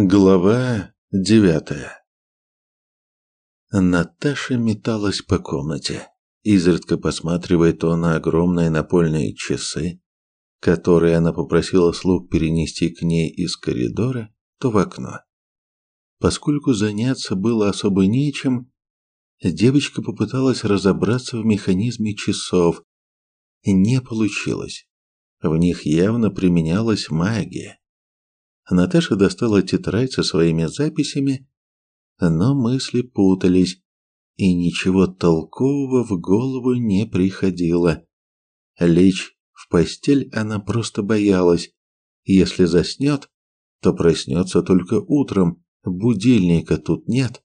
Глава девятая Наташа металась по комнате, изредка посматривая то на огромные напольные часы, которые она попросила слуг перенести к ней из коридора, то в окно. Поскольку заняться было особо нечем, девочка попыталась разобраться в механизме часов. Не получилось. В них явно применялась магия. Наташа достала тетрадь со своими записями, но мысли путались, и ничего толкового в голову не приходило. Лечь в постель она просто боялась. Если заснет, то проснется только утром, будильника тут нет.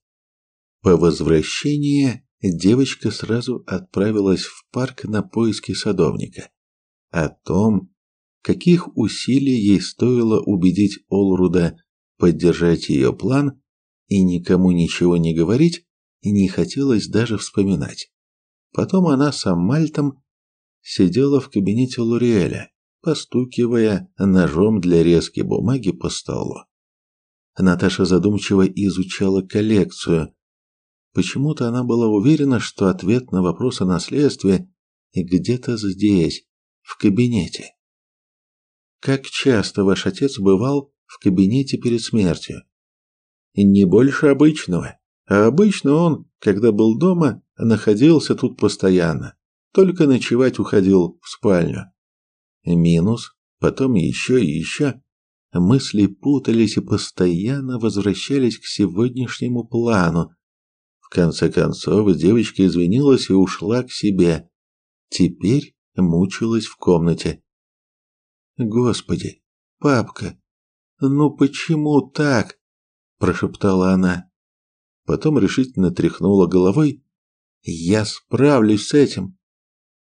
По возвращении девочка сразу отправилась в парк на поиски садовника. О том, каких усилий ей стоило убедить Олруда поддержать ее план и никому ничего не говорить, не хотелось даже вспоминать. Потом она с Амальтом сидела в кабинете Луриэля, постукивая ножом для резки бумаги по столу. Наташа задумчиво изучала коллекцию. Почему-то она была уверена, что ответ на вопрос о наследстве где-то здесь, в кабинете. Как часто ваш отец бывал в кабинете перед смертью? Не больше обычного. А обычно он, когда был дома, находился тут постоянно. Только ночевать уходил в спальню. Минус, потом еще и еще. Мысли путались и постоянно возвращались к сегодняшнему плану. В конце концов, девочка извинилась и ушла к себе. Теперь мучилась в комнате. Господи, папка, ну почему так? прошептала она. Потом решительно тряхнула головой. Я справлюсь с этим.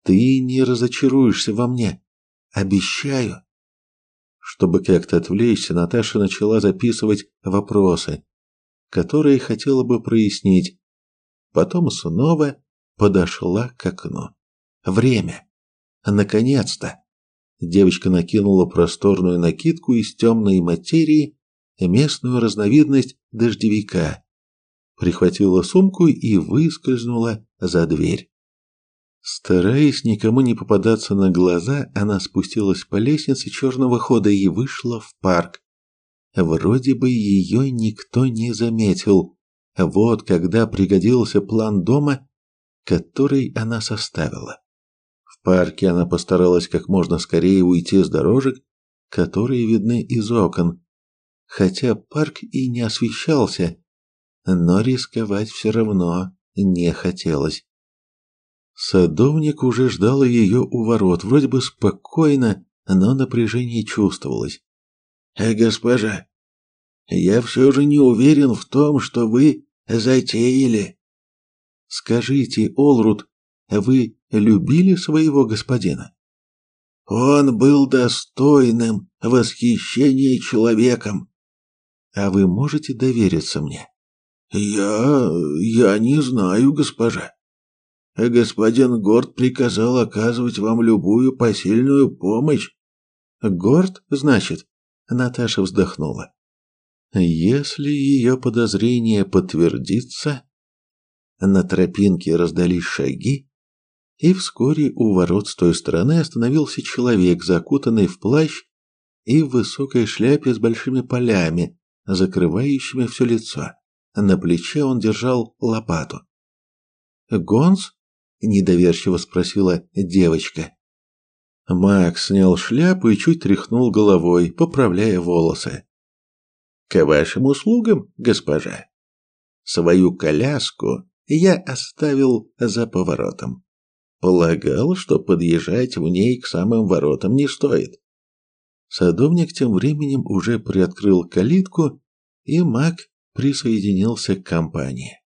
Ты не разочаруешься во мне, обещаю. Чтобы как-то отвлечься, Наташа начала записывать вопросы, которые хотела бы прояснить. Потом снова подошла к окну. Время. Наконец-то. Девочка накинула просторную накидку из темной материи, местную разновидность дождевика, прихватила сумку и выскользнула за дверь. Стараясь никому не попадаться на глаза, она спустилась по лестнице черного хода и вышла в парк. Вроде бы ее никто не заметил. Вот когда пригодился план дома, который она составила парке она постаралась как можно скорее уйти с дорожек, которые видны из окон. Хотя парк и не освещался, но рисковать все равно не хотелось. Садовник уже ждал ее у ворот, вроде бы спокойно, но напряжение чувствовалось. «Э, «Госпожа, я все же не уверен в том, что вы затеяли». «Скажите, Олрут, вы любили своего господина? Он был достойным восхищения человеком. А вы можете довериться мне? Я... я не знаю, госпожа. Господин Горд приказал оказывать вам любую посильную помощь. Горд, значит? Наташа вздохнула. Если ее подозрение подтвердится, на тропинке раздались шаги, и вскоре у ворот с той стороны остановился человек, закутанный в плащ и в высокой шляпе с большими полями, закрывающими все лицо. На плече он держал лопату. «Гонс?» – недоверчиво спросила девочка. Макс снял шляпу и чуть тряхнул головой, поправляя волосы. «К вашим услугам, госпожа. Свою коляску я оставил за поворотом. Полагал, что подъезжать в ней к самым воротам не стоит. Садовник тем временем уже приоткрыл калитку, и маг присоединился к компании.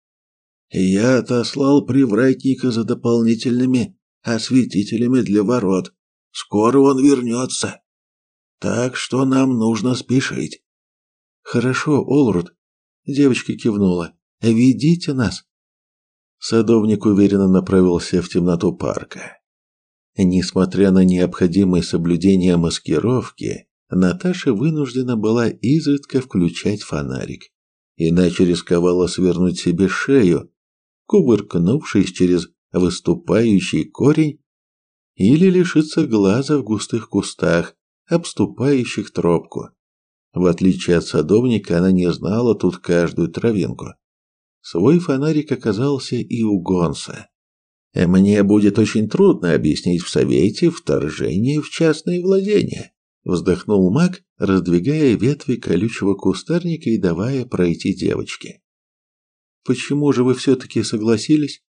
«Я отослал привратника за дополнительными осветителями для ворот. Скоро он вернется. Так что нам нужно спешить». «Хорошо, Олруд», — девочка кивнула. «Ведите нас». Садовник уверенно направился в темноту парка. Несмотря на необходимое соблюдение маскировки, Наташа вынуждена была изредка включать фонарик, иначе рисковала свернуть себе шею, кувыркнувшись через выступающий корень или лишиться глаза в густых кустах, обступающих тропку. В отличие от садовника, она не знала тут каждую травинку. Свой фонарик оказался и у Гонса. Мне будет очень трудно объяснить в совете вторжение в частные владения, вздохнул маг, раздвигая ветви колючего кустарника и давая пройти девочке. Почему же вы все таки согласились?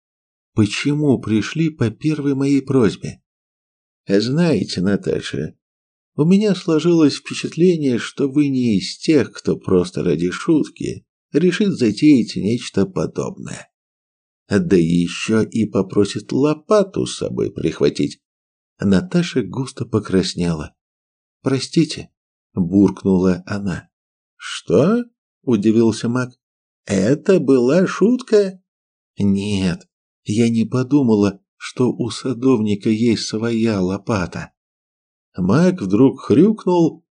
Почему пришли по первой моей просьбе? Знаете, Наташа, у меня сложилось впечатление, что вы не из тех, кто просто ради шутки решит затеять нечто подобное. Да еще и попросит лопату с собой прихватить. Наташа густо покраснела. «Простите», — буркнула она. «Что?» — удивился Мак. «Это была шутка?» «Нет, я не подумала, что у садовника есть своя лопата». Мак вдруг хрюкнул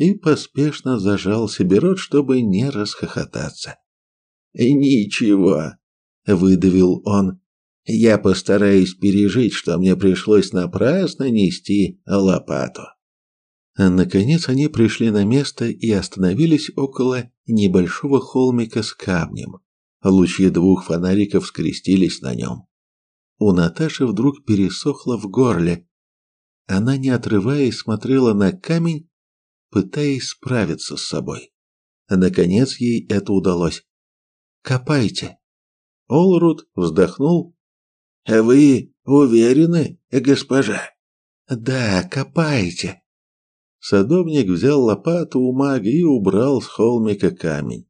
и поспешно зажал себе рот, чтобы не расхохотаться. «Ничего», — выдавил он. «Я постараюсь пережить, что мне пришлось напрасно нести лопату». Наконец они пришли на место и остановились около небольшого холмика с камнем. Лучи двух фонариков скрестились на нем. У Наташи вдруг пересохло в горле. Она, не отрываясь, смотрела на камень, пытаясь справиться с собой. Наконец ей это удалось. «Копайте!» Олруд вздохнул. «Вы уверены, госпожа?» «Да, копайте!» Садовник взял лопату у мага и убрал с холмика камень.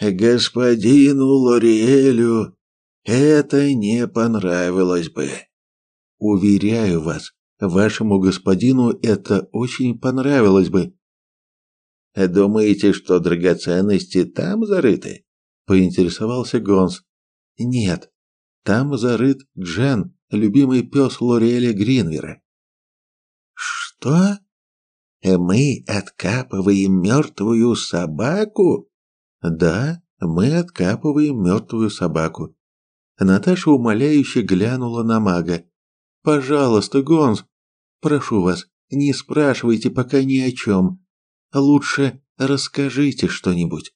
«Господину Лориэлю это не понравилось бы. Уверяю вас, вашему господину это очень понравилось бы. Думаете, что драгоценности там зарыты? поинтересовался Гонс. Нет, там зарыт Джен, любимый пес Лореля Гринвера. Что? Мы откапываем мертвую собаку? Да, мы откапываем мертвую собаку. Наташа умоляюще глянула на мага. Пожалуйста, Гонс, прошу вас, не спрашивайте пока ни о чем. Лучше расскажите что-нибудь.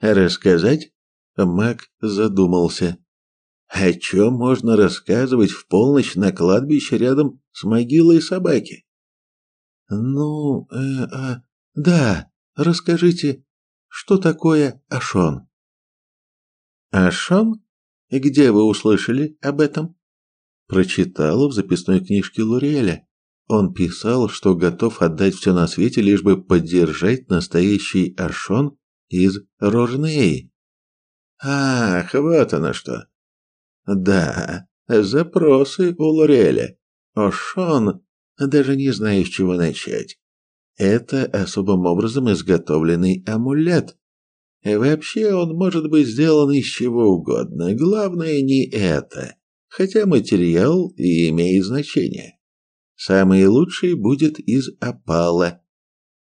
Рассказать? Маг задумался. О чем можно рассказывать в полночь на кладбище рядом с могилой собаки? Ну, э, а, да, расскажите, что такое Ашон? Ашон? Где вы услышали об этом? Прочитала в записной книжке Лореля. Он писал, что готов отдать все на свете, лишь бы поддержать настоящий Ашон из Рожнеи. Ах, вот оно что. Да, запросы у Лореля. Ашон даже не знаю, с чего начать. Это особым образом изготовленный амулет. Вообще он может быть сделан из чего угодно, главное не это, хотя материал и имеет значение. Самый лучший будет из опала.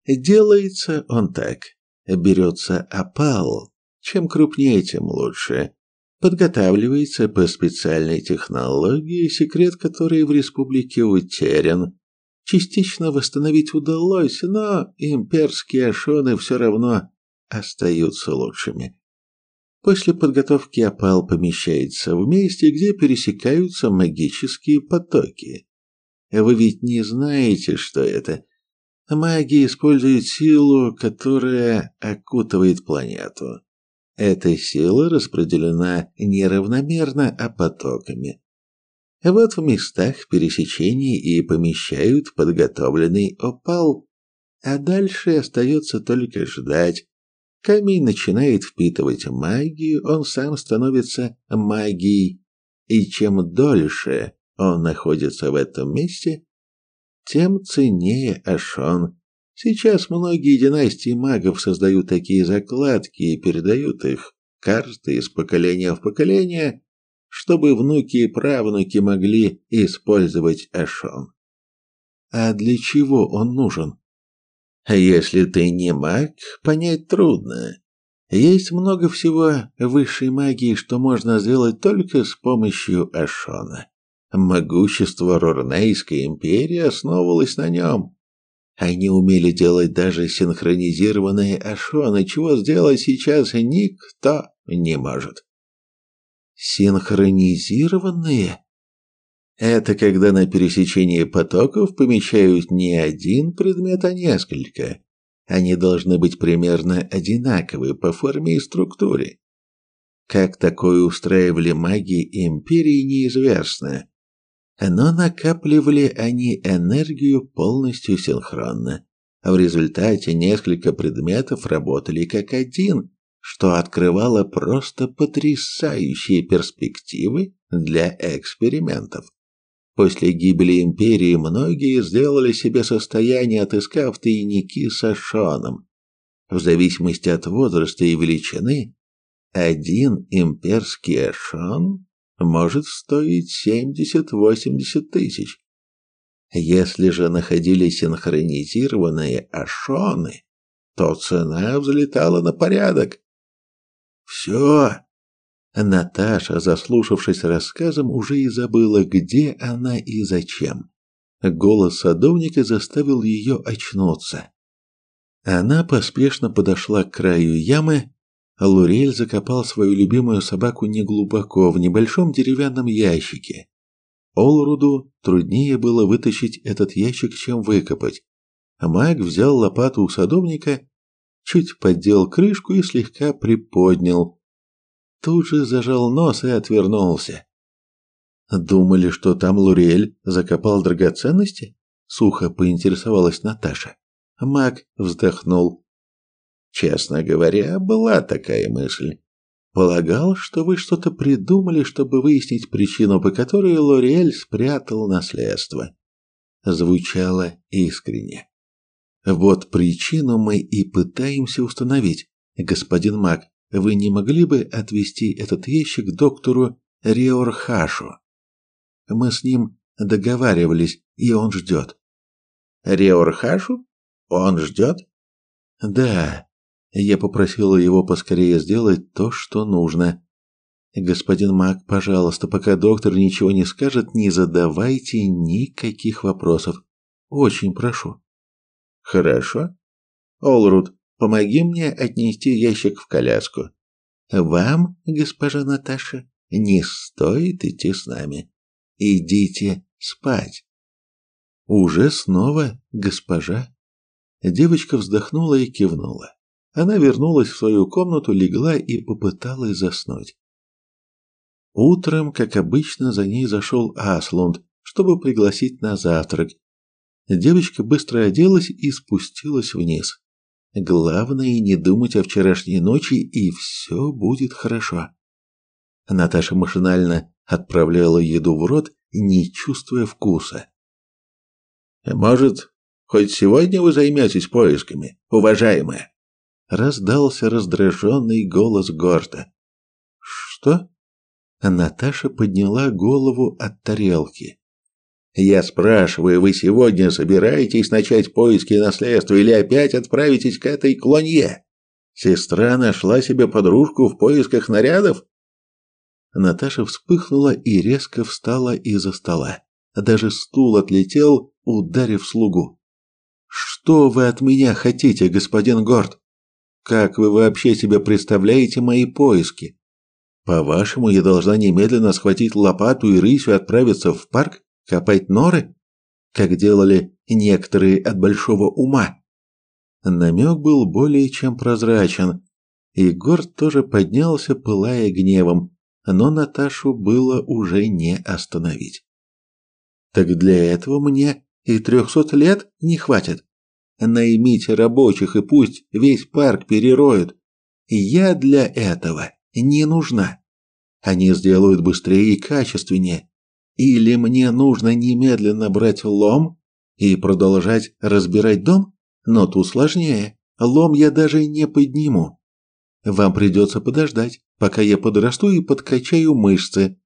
Делается он так. Берется опал, чем крупнее, тем лучше. Подготавливается по специальной технологии, секрет которой в республике утерян. Частично восстановить удалось, но имперские ашоны все равно остаются лучшими. После подготовки опал помещается в месте, где пересекаются магические потоки. Вы ведь не знаете, что это. Маги используют силу, которая окутывает планету. Эта сила распределена неравномерно, а потоками. Вот в местах пересечений и помещают подготовленный опал, а дальше остается только ждать. Камень начинает впитывать магию, он сам становится магией, и чем дольше он находится в этом месте, тем ценнее Ашон. Сейчас многие династии магов создают такие закладки и передают их карты из поколения в поколение, чтобы внуки и правнуки могли использовать Ашон. А для чего он нужен? Если ты не маг, понять трудно. Есть много всего высшей магии, что можно сделать только с помощью Ашона. Могущество Рорнейской империи основывалось на нем. Они умели делать даже синхронизированные Ашоны, чего сделать сейчас никто не может. Синхронизированные? Это когда на пересечении потоков помещают не один предмет, а несколько. Они должны быть примерно одинаковы по форме и структуре. Как такое устраивали маги империи, неизвестно. Но накапливали они энергию полностью синхронно. В результате несколько предметов работали как один, что открывало просто потрясающие перспективы для экспериментов. После гибели империи многие сделали себе состояние, отыскав тайники с Ашоном. В зависимости от возраста и величины, один имперский Ашон может стоить 70-80 тысяч. Если же находились синхронизированные Ашоны, то цена взлетала на порядок. «Все!» Наташа, заслушавшись рассказом, уже и забыла, где она и зачем. Голос садовника заставил ее очнуться. Она поспешно подошла к краю ямы. Лурель закопал свою любимую собаку неглубоко, в небольшом деревянном ящике. Олруду труднее было вытащить этот ящик, чем выкопать. Маг взял лопату у садовника, чуть поддел крышку и слегка приподнял, тут же зажал нос и отвернулся. Думали, что там Лурель закопал драгоценности? Сухо поинтересовалась Наташа. Мак вздохнул. Честно говоря, была такая мысль. Полагал, что вы что-то придумали, чтобы выяснить причину, по которой Лориэль спрятал наследство. Звучало искренне. Вот причину мы и пытаемся установить, господин Мак. Вы не могли бы отвезти этот ящик доктору Риорхашу? Мы с ним договаривались, и он ждет. Риорхашу? Он ждет? Да. Я попросила его поскорее сделать то, что нужно. Господин Мак, пожалуйста, пока доктор ничего не скажет, не задавайте никаких вопросов. Очень прошу. Хорошо. Олрут, Помоги мне отнести ящик в коляску. Вам, госпожа Наташа, не стоит идти с нами. Идите спать. Уже снова, госпожа. Девочка вздохнула и кивнула. Она вернулась в свою комнату, легла и попыталась заснуть. Утром, как обычно, за ней зашел Аслунд, чтобы пригласить на завтрак. Девочка быстро оделась и спустилась вниз. Главное не думать о вчерашней ночи, и все будет хорошо. Наташа машинально отправляла еду в рот, не чувствуя вкуса. «Может, хоть сегодня вы займетесь поисками, уважаемая?» Раздался раздраженный голос Горта. «Что?» Наташа подняла голову от тарелки. Я спрашиваю, вы сегодня собираетесь начать поиски наследства или опять отправитесь к этой клонье? Сестра нашла себе подружку в поисках нарядов? Наташа вспыхнула и резко встала из-за стола. Даже стул отлетел, ударив слугу. Что вы от меня хотите, господин Горд? Как вы вообще себе представляете мои поиски? По-вашему, я должна немедленно схватить лопату и рысью отправиться в парк? Копать норы, как делали некоторые от большого ума. Намек был более чем прозрачен, и Горд тоже поднялся, пылая гневом, но Наташу было уже не остановить. Так для этого мне и трехсот лет не хватит. Наймите рабочих и пусть весь парк перероют. Я для этого не нужна. Они сделают быстрее и качественнее. Или мне нужно немедленно брать лом и продолжать разбирать дом? Но тут сложнее. Лом я даже не подниму. Вам придется подождать, пока я подрасту и подкачаю мышцы.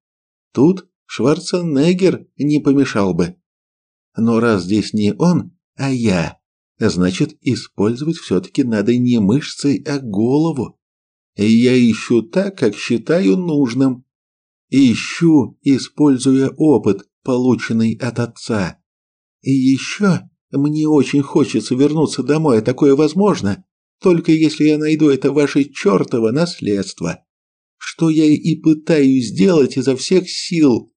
Тут Шварценеггер не помешал бы. Но раз здесь не он, а я, значит, использовать все-таки надо не мышцы, а голову. Я ищу так, как считаю нужным. Ищу, используя опыт, полученный от отца. И еще мне очень хочется вернуться домой, а такое возможно, только если я найду это ваше чертово наследство. Что я и пытаюсь сделать изо всех сил.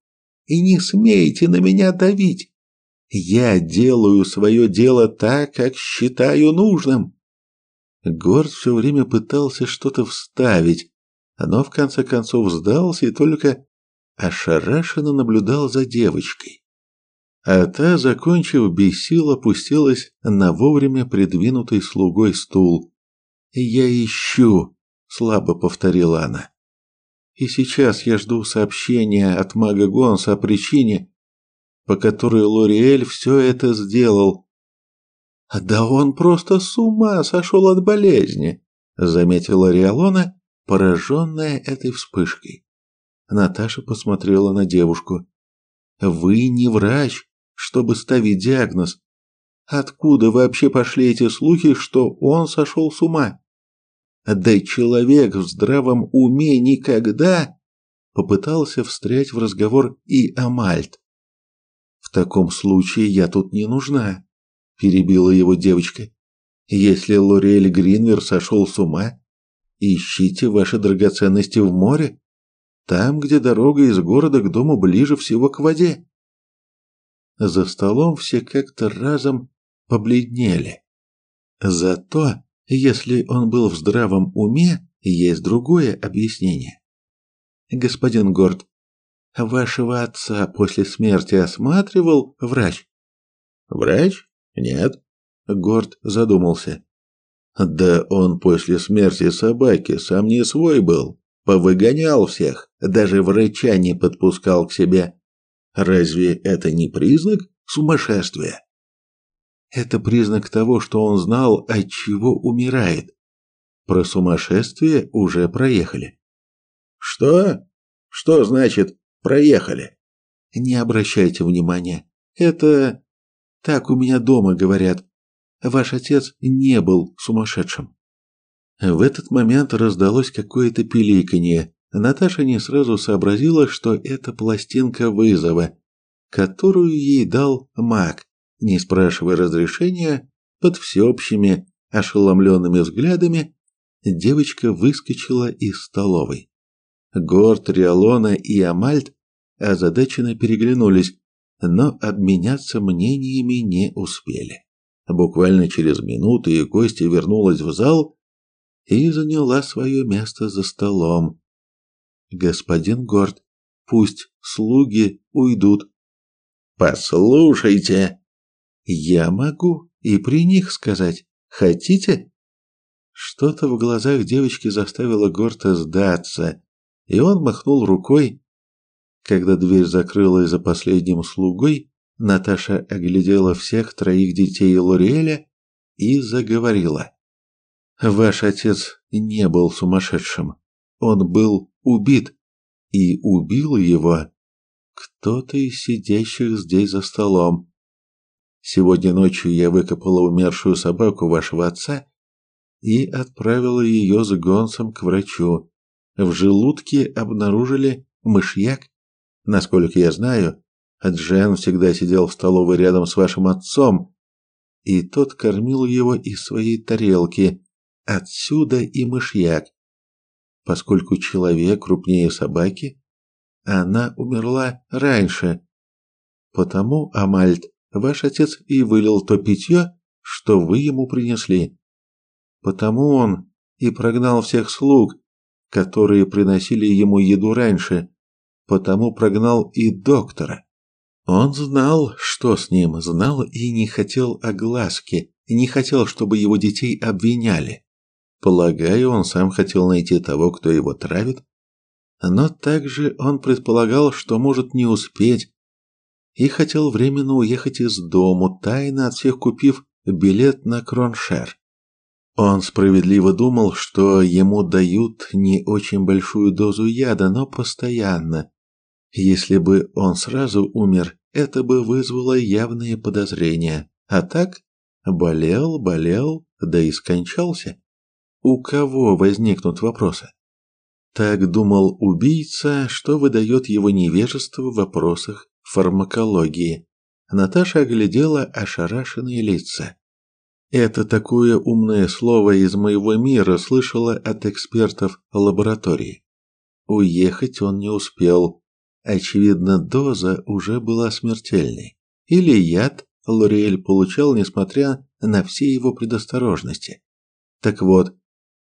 И не смейте на меня давить. Я делаю свое дело так, как считаю нужным. Горд все время пытался что-то вставить, но в конце концов сдался и только ошарашенно наблюдал за девочкой. А та, закончив без сил, опустилась на вовремя придвинутый слугой стул. «Я ищу», — слабо повторила она. «И сейчас я жду сообщения от мага Гонса о причине, по которой Лориэль все это сделал. Да он просто с ума сошел от болезни, заметила Риалона, пораженная этой вспышкой. Наташа посмотрела на девушку. Вы не врач, чтобы ставить диагноз. Откуда вообще пошли эти слухи, что он сошел с ума? Да человек в здравом уме никогда попытался встрять в разговор и Амальт. В таком случае я тут не нужна, перебила его девочка. Если Лорель Гринвер сошел с ума, ищите ваши драгоценности в море, там, где дорога из города к дому ближе всего к воде. За столом все как-то разом побледнели. Зато, если он был в здравом уме, есть другое объяснение. Господин Горд, Вашего отца после смерти осматривал врач? Врач? Нет. Горд задумался. Да он после смерти собаки сам не свой был, повыгонял всех, даже врача не подпускал к себе. Разве это не признак сумасшествия? Это признак того, что он знал, от чего умирает. Про сумасшествие уже проехали. Что? Что значит Проехали. Не обращайте внимания. Это так у меня дома говорят. Ваш отец не был сумасшедшим. В этот момент раздалось какое-то пиликанье. Наташа не сразу сообразила, что это пластинка вызова, которую ей дал маг, не спрашивая разрешения, под всеобщими ошеломленными взглядами, девочка выскочила из столовой. Горд, Риалона и Амальт озадаченно переглянулись, но обменяться мнениями не успели. Буквально через минуту и Костя вернулась в зал и заняла свое место за столом. «Господин Горд, пусть слуги уйдут». «Послушайте!» «Я могу и при них сказать. Хотите?» Что-то в глазах девочки заставило Горта сдаться, и он махнул рукой. Когда дверь закрылась за последним слугой, Наташа оглядела всех троих детей Лориэля и заговорила. «Ваш отец не был сумасшедшим. Он был убит, и убил его кто-то из сидящих здесь за столом. Сегодня ночью я выкопала умершую собаку вашего отца и отправила ее с гонцем к врачу в желудке обнаружили мышьяк. Насколько я знаю, Джен всегда сидел в столовой рядом с вашим отцом, и тот кормил его из своей тарелки. Отсюда и мышьяк. Поскольку человек крупнее собаки, она умерла раньше. Потому, Амальт, ваш отец и вылил то питье, что вы ему принесли. Потому он и прогнал всех слуг, которые приносили ему еду раньше, потому прогнал и доктора. Он знал, что с ним, знал и не хотел огласки, не хотел, чтобы его детей обвиняли. Полагаю, он сам хотел найти того, кто его травит, но также он предполагал, что может не успеть, и хотел временно уехать из дому, тайно от всех купив билет на Кроншер. Он справедливо думал, что ему дают не очень большую дозу яда, но постоянно. Если бы он сразу умер, это бы вызвало явные подозрения. А так, болел, болел, да и скончался. У кого возникнут вопросы? Так думал убийца, что выдает его невежество в вопросах фармакологии. Наташа оглядела ошарашенные лица. Это такое умное слово из моего мира слышала от экспертов лаборатории. Уехать он не успел. Очевидно, доза уже была смертельной. Или яд Лориэль получал, несмотря на все его предосторожности. Так вот,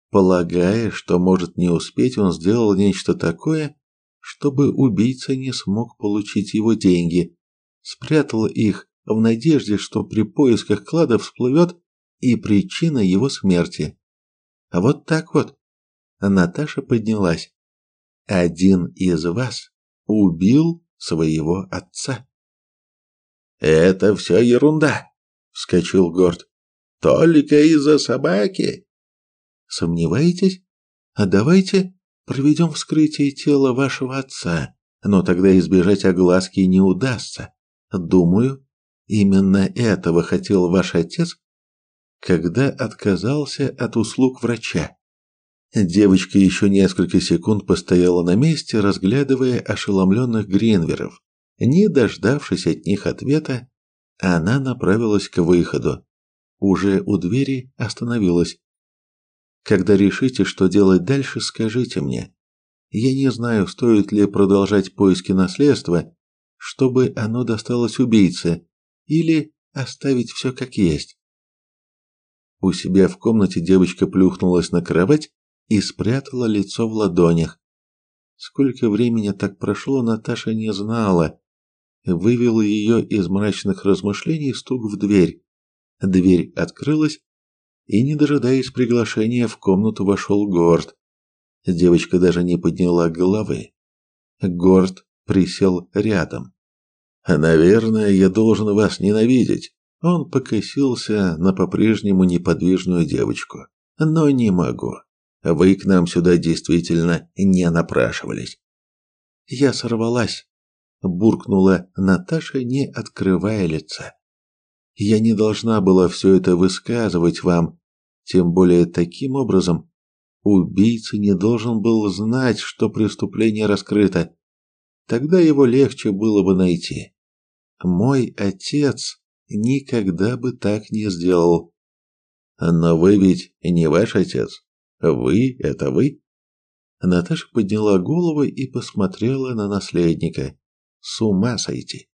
полагая, что может не успеть, он сделал нечто такое, чтобы убийца не смог получить его деньги, спрятал их в надежде, что при поисках клада всплывет и причина его смерти. А вот так вот. Наташа поднялась один из вас убил своего отца. Это все ерунда, вскочил Горд. Только из-за собаки. Сомневаетесь? А давайте проведем вскрытие тела вашего отца, но тогда избежать огласки не удастся. Думаю, именно этого хотел ваш отец, когда отказался от услуг врача. Девочка еще несколько секунд постояла на месте, разглядывая ошеломленных Гринверов. Не дождавшись от них ответа, она направилась к выходу. Уже у двери остановилась. Когда решите, что делать дальше, скажите мне. Я не знаю, стоит ли продолжать поиски наследства, чтобы оно досталось убийце, или оставить все как есть. У себя в комнате девочка плюхнулась на кровать и спрятала лицо в ладонях. Сколько времени так прошло, Наташа не знала. Вывел ее из мрачных размышлений стук в дверь. Дверь открылась, и, не дожидаясь приглашения, в комнату вошел Горд. Девочка даже не подняла головы. Горд присел рядом. «Наверное, я должен вас ненавидеть». Он покосился на по-прежнему неподвижную девочку. «Но не могу. Вы к нам сюда действительно не напрашивались. Я сорвалась, буркнула Наташа, не открывая лица. Я не должна была все это высказывать вам, тем более таким образом. Убийца не должен был знать, что преступление раскрыто. Тогда его легче было бы найти. Мой отец никогда бы так не сделал. Но вы ведь не ваш отец. Вы – это вы? Наташа подняла голову и посмотрела на наследника. С ума сойти.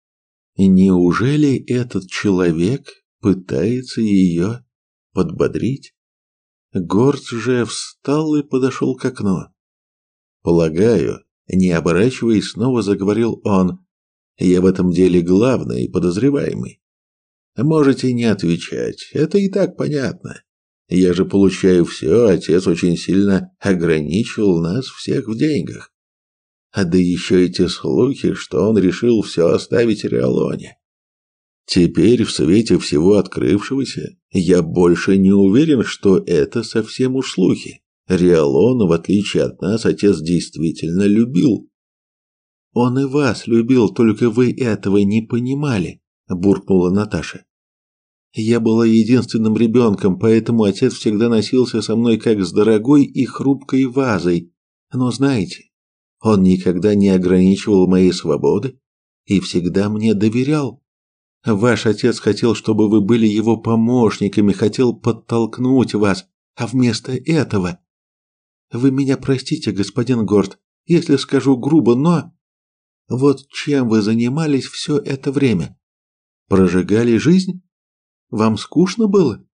Неужели этот человек пытается ее подбодрить? Горд же встал и подошел к окну. Полагаю, не оборачиваясь, снова заговорил он. Я в этом деле главный подозреваемый. Можете не отвечать, это и так понятно. Я же получаю все, отец очень сильно ограничил нас всех в деньгах. А да еще эти слухи, что он решил все оставить Риалоне. Теперь, в свете всего открывшегося, я больше не уверен, что это совсем уж слухи. Риалон, в отличие от нас, отец действительно любил. Он и вас любил, только вы этого не понимали, буркнула Наташа. Я была единственным ребенком, поэтому отец всегда носился со мной как с дорогой и хрупкой вазой. Но знаете, он никогда не ограничивал моей свободы и всегда мне доверял. Ваш отец хотел, чтобы вы были его помощниками, хотел подтолкнуть вас, а вместо этого... Вы меня простите, господин Горд, если скажу грубо, но... Вот чем вы занимались все это время? Прожигали жизнь? Вам скучно было?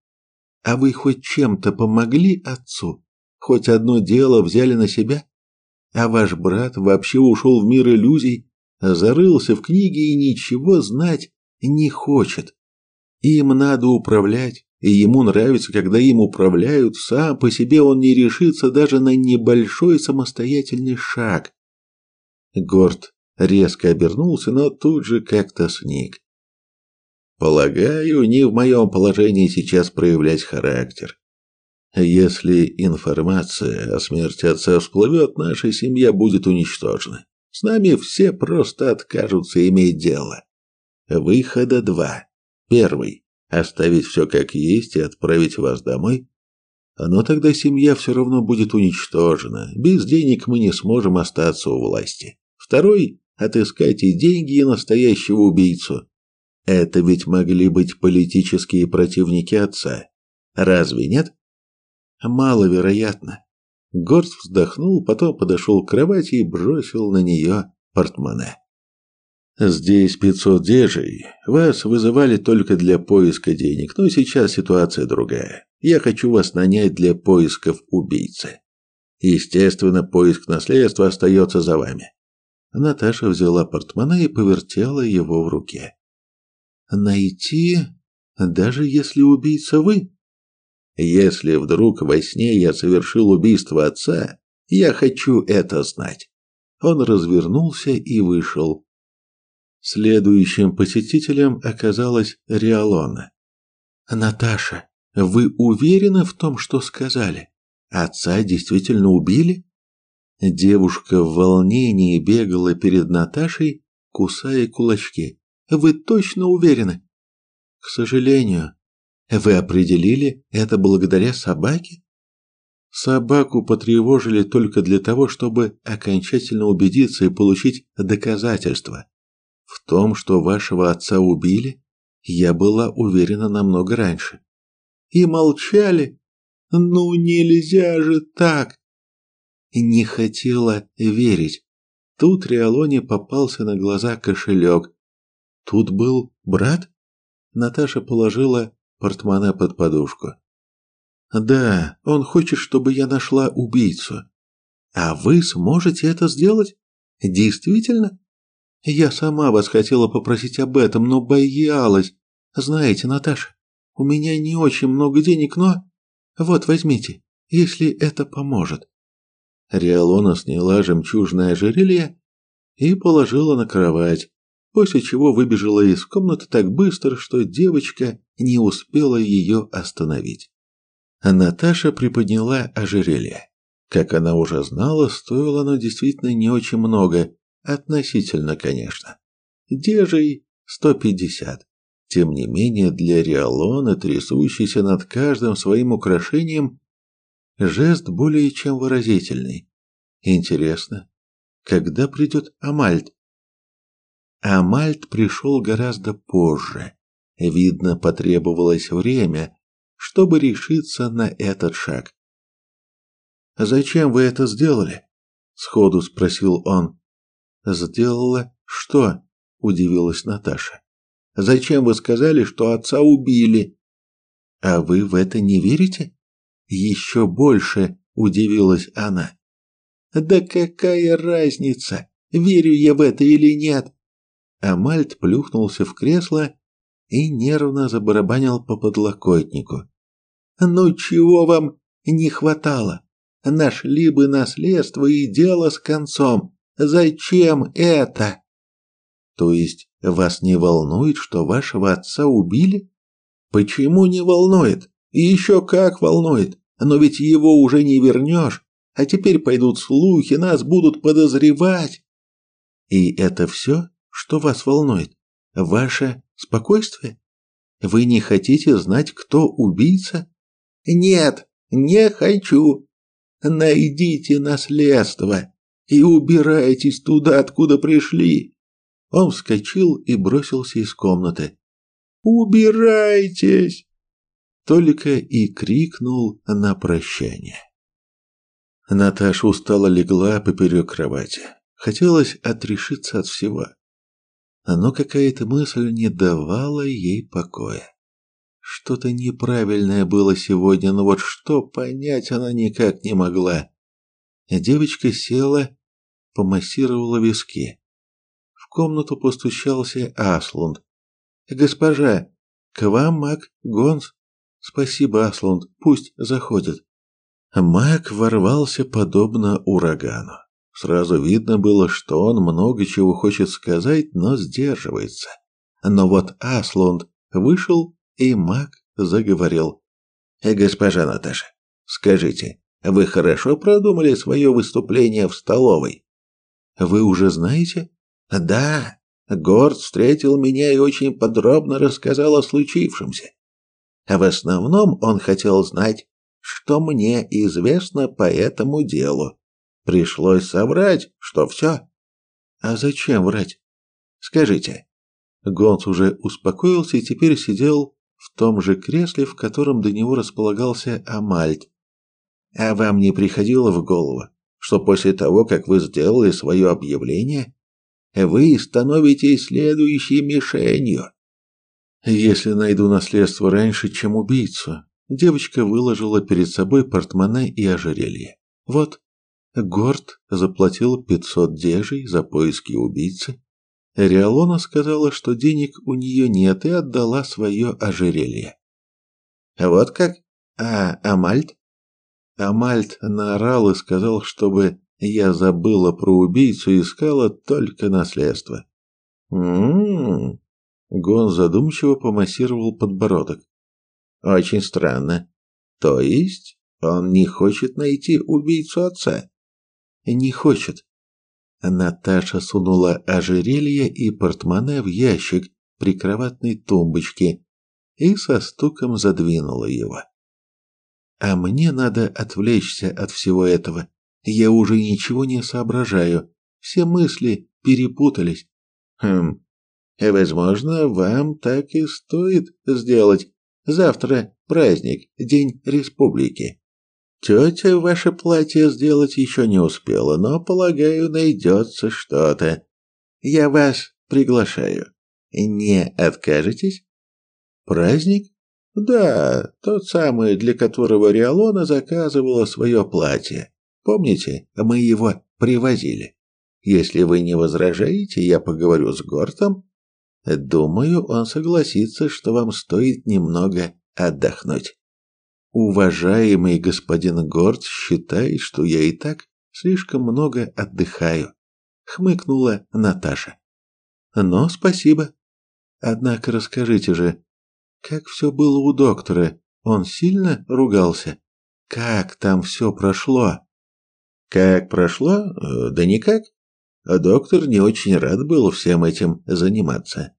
А вы хоть чем-то помогли отцу? Хоть одно дело взяли на себя? А ваш брат вообще ушел в мир иллюзий, зарылся в книги и ничего знать не хочет. Им надо управлять, и ему нравится, когда им управляют, сам по себе он не решится даже на небольшой самостоятельный шаг. Горд резко обернулся, но тут же как-то сник. Полагаю, не в моем положении сейчас проявлять характер. Если информация о смерти отца всплывет, наша семья будет уничтожена. С нами все просто откажутся иметь дело. Выхода два. Первый оставить все как есть и отправить вас домой. Но тогда семья все равно будет уничтожена. Без денег мы не сможем остаться у власти. Второй отыскать и деньги, и настоящего убийцу. Это ведь могли быть политические противники отца. Разве нет? Маловероятно. Горст вздохнул, потом подошел к кровати и бросил на нее портмоне. Здесь 500 дежей. Вас вызывали только для поиска денег, но сейчас ситуация другая. Я хочу вас нанять для поисков убийцы. Естественно, поиск наследства остается за вами. Наташа взяла портмоне и повертела его в руке. Найти, даже если убийца вы? Если вдруг во сне я совершил убийство отца, я хочу это знать. Он развернулся и вышел. Следующим посетителем оказалась Риалона. Наташа, вы уверены в том, что сказали? Отца действительно убили? Девушка в волнении бегала перед Наташей, кусая кулачки. Вы точно уверены? К сожалению, вы определили это благодаря собаке? Собаку потревожили только для того, чтобы окончательно убедиться и получить доказательства. В том, что вашего отца убили, я была уверена намного раньше. И молчали? Ну нельзя же так. Не хотела верить. Тут Риалоне попался на глаза кошелек. Тут был брат? Наташа положила портмоне под подушку. Да, он хочет, чтобы я нашла убийцу. А вы сможете это сделать? Действительно? Я сама вас хотела попросить об этом, но боялась. Знаете, Наташа, у меня не очень много денег, но... Вот, возьмите, если это поможет. Риалона сняла жемчужное ожерелье и положила на кровать после чего выбежала из комнаты так быстро, что девочка не успела ее остановить. Наташа приподняла ожерелье. Как она уже знала, стоило оно действительно не очень много, относительно, конечно. Дежей 150. Тем не менее, для Риалона, трясущейся над каждым своим украшением, жест более чем выразительный. Интересно, когда придет Амальт? А Мальт пришел гораздо позже. Видно, потребовалось время, чтобы решиться на этот шаг. «Зачем вы это сделали?» – сходу спросил он. «Сделала что?» – удивилась Наташа. «Зачем вы сказали, что отца убили?» «А вы в это не верите?» Еще больше удивилась она. «Да какая разница, верю я в это или нет? Амальт плюхнулся в кресло и нервно забарабанил по подлокотнику. «Ну чего вам не хватало? Нашли бы наследство и дело с концом. Зачем это?» «То есть вас не волнует, что вашего отца убили?» «Почему не волнует? И еще как волнует. Но ведь его уже не вернешь. А теперь пойдут слухи, нас будут подозревать». «И это все?» Что вас волнует? Ваше спокойствие? Вы не хотите знать, кто убийца? Нет, не хочу. Найдите наследство и убирайтесь туда, откуда пришли. Он вскочил и бросился из комнаты. Убирайтесь! Только и крикнул на прощание. Наташа устало легла поперек кровати. Хотелось отрешиться от всего но какая-то мысль не давала ей покоя. Что-то неправильное было сегодня, но вот что понять она никак не могла. Девочка села, помассировала виски. В комнату постучался Аслунд. «Госпожа, к вам маг Гонс?» «Спасибо, Аслунд, пусть заходит». Маг ворвался подобно урагану. Сразу видно было, что он много чего хочет сказать, но сдерживается. Но вот Аслунд вышел, и маг заговорил. «Э, «Госпожа Наташа, скажите, вы хорошо продумали свое выступление в столовой?» «Вы уже знаете?» «Да, Горд встретил меня и очень подробно рассказал о случившемся. В основном он хотел знать, что мне известно по этому делу. Пришлось соврать, что все. А зачем врать? Скажите. Гонц уже успокоился и теперь сидел в том же кресле, в котором до него располагался Амальт. А вам не приходило в голову, что после того, как вы сделали свое объявление, вы становитесь следующей мишенью? Если найду наследство раньше, чем убийцу, девочка выложила перед собой портмоне и ожерелье. Вот, Горд заплатил 500 дежей за поиски убийцы. Риалона сказала, что денег у нее нет и отдала свое ожерелье. Вот как? А Амальт? Амальт наорал и сказал, чтобы я забыла про убийцу и искала только наследство. М-м. Гон задумчиво помассировал подбородок. Очень странно. То есть он не хочет найти убийцу отца? Не хочет. Наташа сунула ожерелье и портмоне в ящик прикроватной тумбочки и со стуком задвинула его. А мне надо отвлечься от всего этого. Я уже ничего не соображаю. Все мысли перепутались. Хм. Возможно, вам так и стоит сделать. Завтра праздник, День Республики. Тетя ваше платье сделать еще не успела, но, полагаю, найдется что-то. Я вас приглашаю. Не откажетесь? Праздник? Да, тот самый, для которого Риалона заказывала свое платье. Помните, мы его привозили. Если вы не возражаете, я поговорю с Гортом. Думаю, он согласится, что вам стоит немного отдохнуть. Уважаемый господин Горд считает, что я и так слишком много отдыхаю, хмыкнула Наташа. Но спасибо. Однако расскажите же, как все было у доктора? Он сильно ругался? Как там все прошло? Как прошло? Э, да никак. Доктор не очень рад был всем этим заниматься.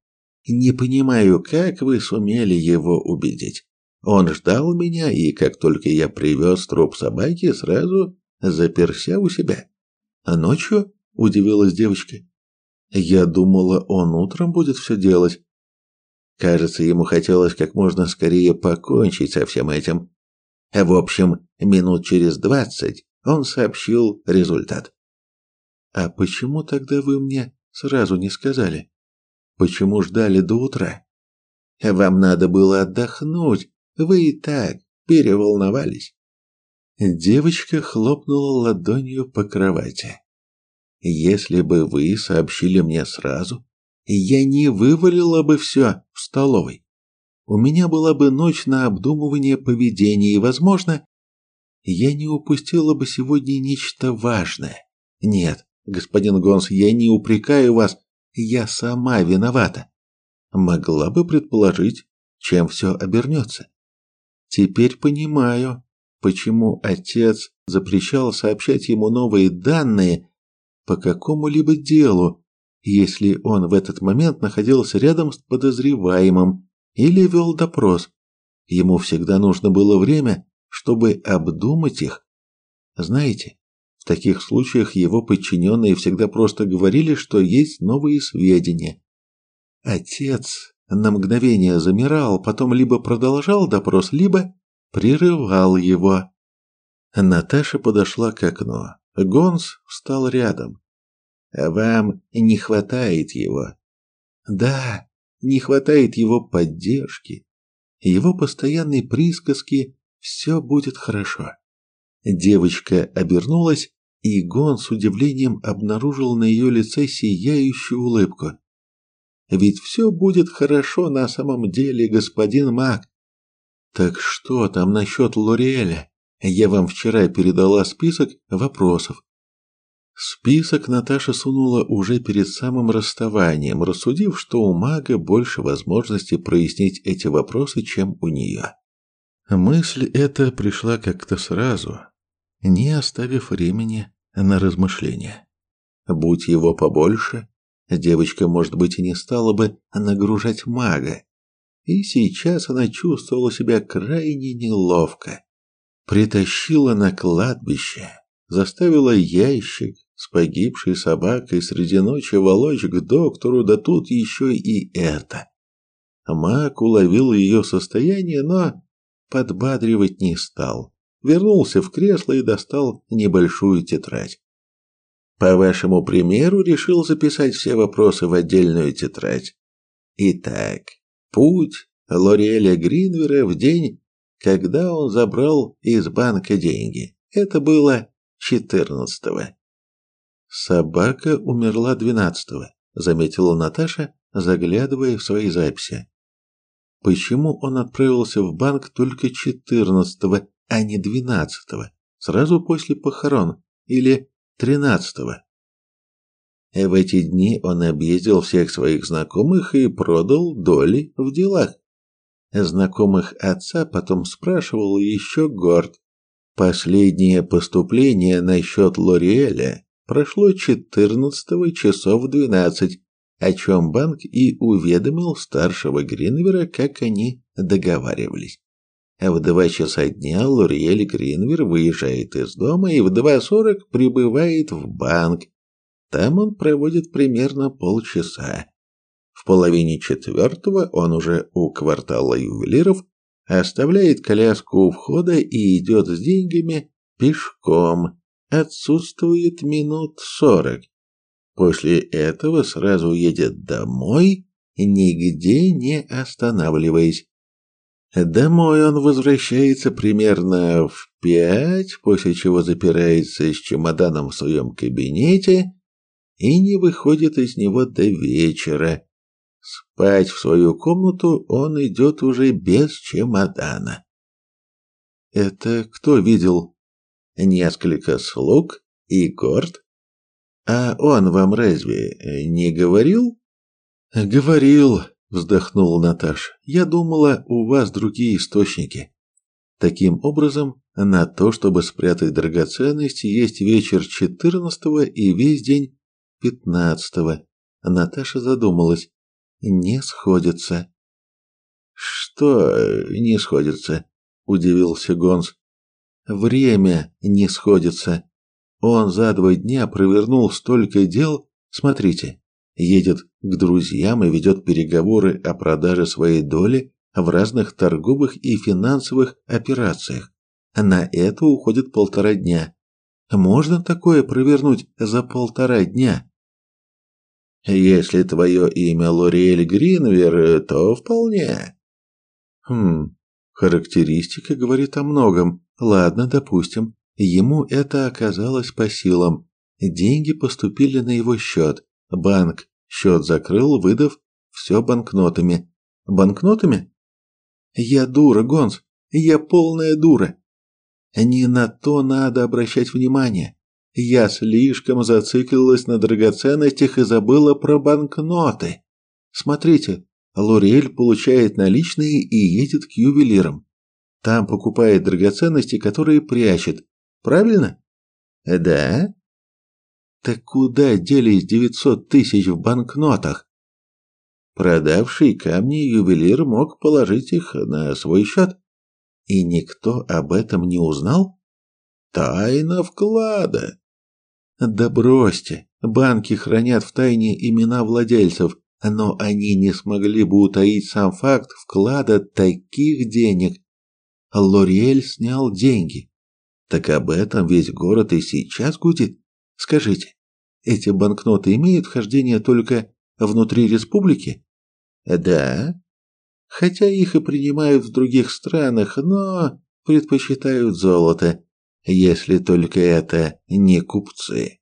Не понимаю, как вы сумели его убедить. Он ждал меня, и как только я привез труп собаки, сразу заперся у себя. А ночью удивилась девочка. Я думала, он утром будет все делать, Кажется, ему хотелось как можно скорее покончить со всем этим. В общем, минут через двадцать он сообщил результат. «А почему тогда вы мне сразу не сказали? Почему ждали до утра? Вам надо было отдохнуть, вы и так переволновались». Девочка хлопнула ладонью по кровати. «Если бы вы сообщили мне сразу, я не вывалила бы все в столовой. У меня была бы ночь на обдумывание поведения, и, возможно, я не упустила бы сегодня нечто важное. Нет, господин Гонс, я не упрекаю вас, я сама виновата. Могла бы предположить, чем все обернется. Теперь понимаю, почему отец запрещал сообщать ему новые данные по какому-либо делу, если он в этот момент находился рядом с подозреваемым или вел допрос. Ему всегда нужно было время, чтобы обдумать их. Знаете, в таких случаях его подчиненные всегда просто говорили, что есть новые сведения. Отец на мгновение замирал, потом либо продолжал допрос, либо прерывал его. Наташа подошла к окну. Гонс встал рядом. Вам не хватает его. Да, не хватает его поддержки, его постоянной присказки «все будет хорошо». Девочка обернулась, и Гон с удивлением обнаружил на ее лице сияющую улыбку. «Ведь все будет хорошо на самом деле, господин Мак. Так что там насчет Лориэля? Я вам вчера передала список вопросов. Список Наташа сунула уже перед самым расставанием, рассудив, что у мага больше возможностей прояснить эти вопросы, чем у нее. Мысль эта пришла как-то сразу, не оставив времени на размышления. Будь его побольше, девочка, может быть, и не стала бы нагружать мага. И сейчас она чувствовала себя крайне неловко. Притащила на кладбище, заставила ящик с погибшей собакой среди ночи волочь к доктору, да тут еще и это. Маг уловил ее состояние, но подбадривать не стал. Вернулся в кресло и достал небольшую тетрадь. По вашему примеру решил записать все вопросы в отдельную тетрадь. Итак, путь Лореля Гринвера в день, когда он забрал из банка деньги. Это было 14-го. Собака умерла 12-го, заметила Наташа, заглядывая в свои записи. Почему он отправился в банк только 14-го, а не 12-го, сразу после похорон или 13-го? В эти дни он объездил всех своих знакомых и продал доли в делах. Знакомых отца потом спрашивал еще Горд. Последнее поступление на счет Лориэля прошло 14 часов 12, о чем банк и уведомил старшего Гринвера, как они договаривались. В два часа дня Лориэль Гринвер выезжает из дома и в 2.40 прибывает в банк. Там он проводит примерно полчаса. В половине четвертого он уже у квартала ювелиров оставляет коляску у входа и идет с деньгами пешком. Отсутствует минут сорок. После этого сразу едет домой, нигде не останавливаясь. Домой он возвращается примерно в пять, после чего запирается с чемоданом в своем кабинете и не выходит из него до вечера. Спать в свою комнату он идет уже без чемодана. Это кто видел? Несколько слуг и горд а он вам разве не говорил? Говорил, вздохнула Наташа. Я думала, у вас другие источники. Таким образом, на то, чтобы спрятать драгоценности, есть вечер 14 и весь день 15 Наташа задумалась. Не сходится. Что не сходится? удивился Гонс. Время не сходится. Он за два дня провернул столько дел, смотрите, едет к друзьям и ведет переговоры о продаже своей доли в разных торговых и финансовых операциях. На это уходит полтора дня. Можно такое провернуть за полтора дня? Если твое имя Лориэль Гринвер, то вполне. Хм, характеристика говорит о многом. Ладно, допустим. Ему это оказалось по силам. Деньги поступили на его счет. Банк счет закрыл, выдав все банкнотами. Банкнотами? Я дура, Гонс. Я полная дура. Не на то надо обращать внимание. Я слишком зациклилась на драгоценностях и забыла про банкноты. Смотрите, Лорель получает наличные и едет к ювелирам. Там покупает драгоценности, которые прячет, Правильно? Да. Так куда делись девятьсот тысяч в банкнотах? Продавший камни ювелир мог положить их на свой счет. И никто об этом не узнал? Тайна вклада. Да бросьте, банки хранят в тайне имена владельцев, но они не смогли бы утаить сам факт вклада таких денег. Лориэль снял деньги, так об этом весь город и сейчас гудит. Скажите, эти банкноты имеют хождение только внутри республики? Да. Хотя их и принимают в других странах, но предпочитают золото, если только это не купцы.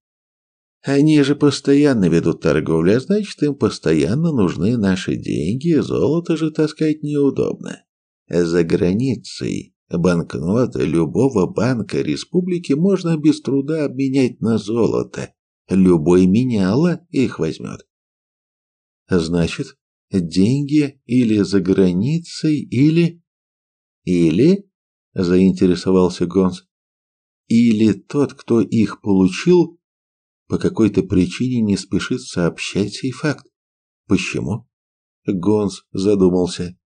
Они же постоянно ведут торговлю, а значит, им постоянно нужны наши деньги, золото же таскать неудобно. За границей Банкноты любого банка республики можно без труда обменять на золото. Любой меняло их возьмет. Значит, деньги или за границей, или... Или, заинтересовался Гонс, или тот, кто их получил, по какой-то причине не спешит сообщать сей факт. Почему? Гонс задумался.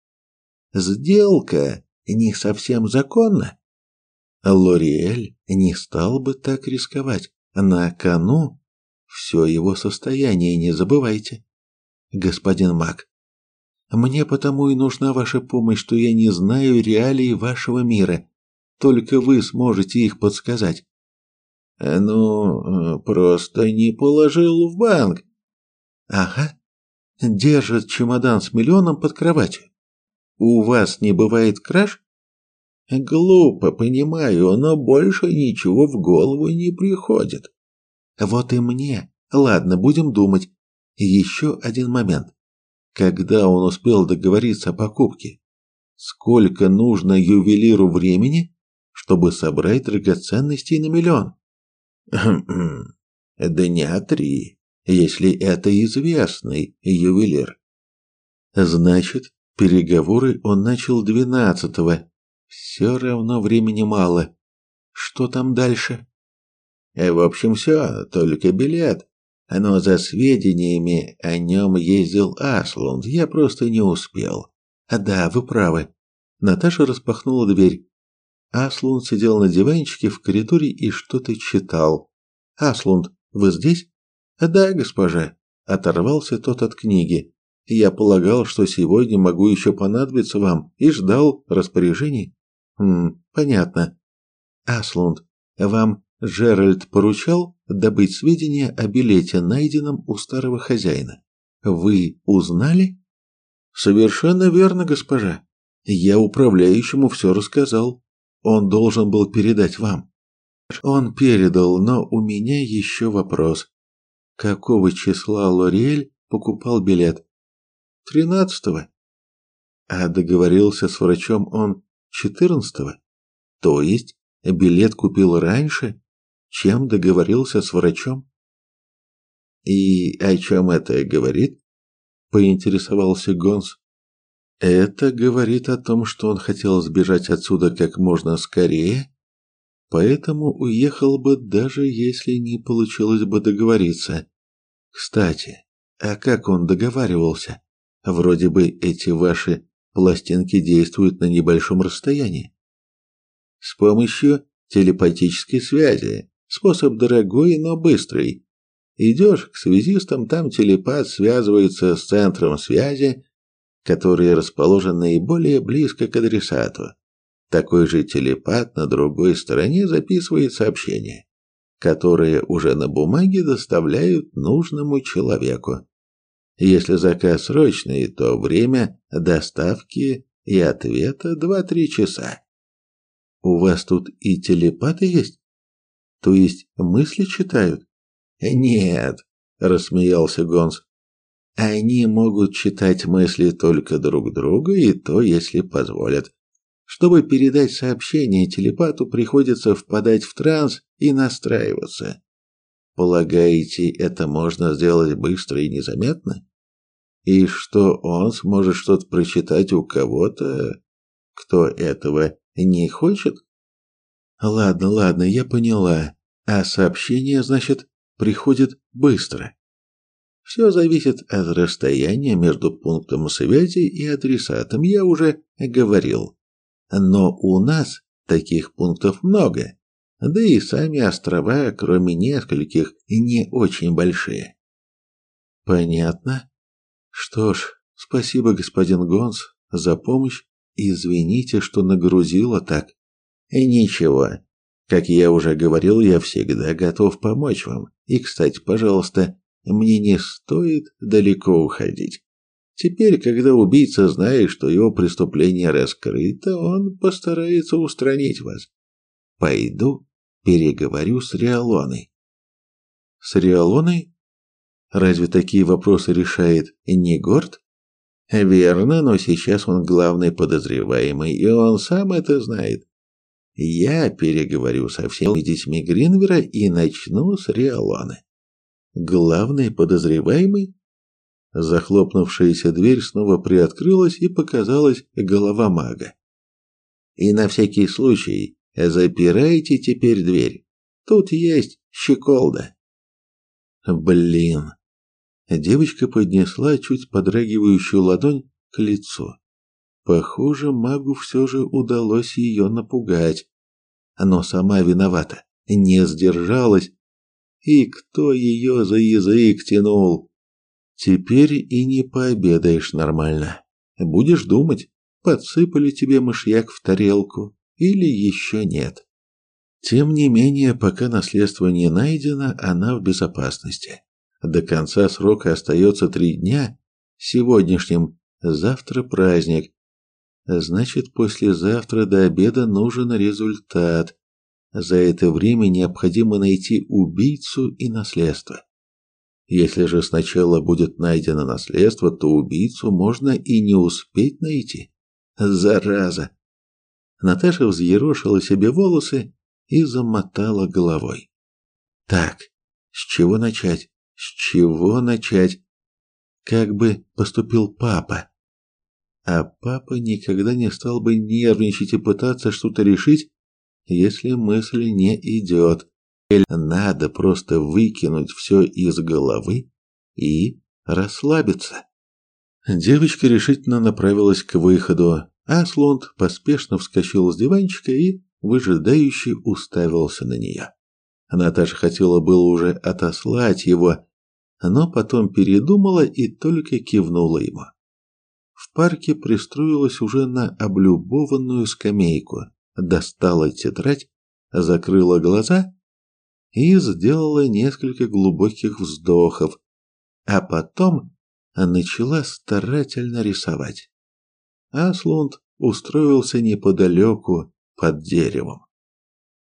Сделка не совсем законна. Лориэль не стал бы так рисковать. На кону все его состояние, не забывайте. Господин Мак, мне потому и нужна ваша помощь, что я не знаю реалий вашего мира. Только вы сможете их подсказать. Ну, просто не положил в банк. Ага. Держит чемодан с миллионом под кроватью. У вас не бывает краж? Глупо, понимаю, но больше ничего в голову не приходит. Вот и мне. Ладно, будем думать. Еще один момент. Когда он успел договориться о покупке? Сколько нужно ювелиру времени, чтобы собрать драгоценности на миллион? Дня три, если это известный ювелир. Значит, переговоры он начал двенадцатого. Все равно времени мало. Что там дальше? В общем, все, только билет. Но за сведениями о нем ездил Аслунд, я просто не успел. Да, вы правы. Наташа распахнула дверь. Аслунд сидел на диванчике в коридоре и что-то читал. Аслунд, вы здесь? Да, госпожа. Оторвался тот от книги. Я полагал, что сегодня могу еще понадобиться вам и ждал распоряжений. Хм, понятно. Аслунд, вам Джеральд поручал добыть сведения о билете, найденном у старого хозяина. Вы узнали? Совершенно верно, госпожа. Я управляющему все рассказал. Он должен был передать вам. Он передал, но у меня еще вопрос. Какого числа Лориэль покупал билет? Тринадцатого. А договорился с врачом он четырнадцатого. То есть билет купил раньше, чем договорился с врачом. И о чем это говорит? поинтересовался Гонс. Это говорит о том, что он хотел сбежать отсюда как можно скорее, поэтому уехал бы даже если не получилось бы договориться. Кстати, а как он договаривался? Вроде бы эти ваши пластинки действуют на небольшом расстоянии. С помощью телепатической связи, Способ дорогой, но быстрый. Идешь к связистам, там телепат связывается с центром связи, который расположен наиболее близко к адресату. Такой же телепат на другой стороне записывает сообщение, которое уже на бумаге доставляют нужному человеку. Если заказ срочный, то время доставки и ответа 2-3 часа. У вас тут и телепаты есть? То есть мысли читают? Нет, рассмеялся Гонс. Они могут читать мысли только друг друга, и то, если позволят. Чтобы передать сообщение телепату, приходится впадать в транс и настраиваться. Полагаете, это можно сделать быстро и незаметно? И что он сможет что-то прочитать у кого-то, кто этого не хочет? Ладно, ладно, я поняла. А сообщение, значит, приходит быстро. Все зависит от расстояния между пунктом связи и адресатом, я уже говорил. Но у нас таких пунктов много. Да и сами острова, кроме нескольких, не очень большие. Понятно. Что ж, спасибо, господин Гонс, за помощь. Извините, что нагрузила так. Ничего. Как я уже говорил, я всегда готов помочь вам. И, кстати, пожалуйста, мне не стоит далеко уходить. Теперь, когда убийца знает, что его преступление раскрыто, он постарается устранить вас. Пойду переговорю с Риалоной. С Риалоной? Разве такие вопросы решает не Горд? Верно, но сейчас он главный подозреваемый, и он сам это знает. Я переговорю со всеми детьми Гринвера и начну с Риоланы. Главный подозреваемый? Захлопнувшаяся дверь снова приоткрылась и показалась голова мага. И на всякий случай запирайте теперь дверь. Тут есть щеколда. Блин. Девочка поднесла чуть подрагивающую ладонь к лицу. Похоже, магу все же удалось ее напугать. Но сама виновата, не сдержалась. И кто ее за язык тянул? Теперь и не пообедаешь нормально. Будешь думать, подсыпали тебе мышьяк в тарелку или еще нет. Тем не менее, пока наследство не найдено, она в безопасности. До конца срока остается три дня. Сегодняшним завтра праздник. Значит, послезавтра до обеда нужен результат. За это время необходимо найти убийцу и наследство. Если же сначала будет найдено наследство, то убийцу можно и не успеть найти. Зараза. Наташа взъерошила себе волосы и замотала головой. Так, с чего начать? С чего начать? Как бы поступил папа? А папа никогда не стал бы нервничать и пытаться что-то решить, если мысль не идет. Надо просто выкинуть все из головы и расслабиться. Девочка решительно направилась к выходу, а Слонд поспешно вскочил с диванчика и выжидающе уставился на нее. Наташа хотела было уже отослать его, но потом передумала и только кивнула ему. В парке пристроилась уже на облюбованную скамейку, достала тетрадь, закрыла глаза и сделала несколько глубоких вздохов, а потом начала старательно рисовать. Аслунд устроился неподалеку под деревом.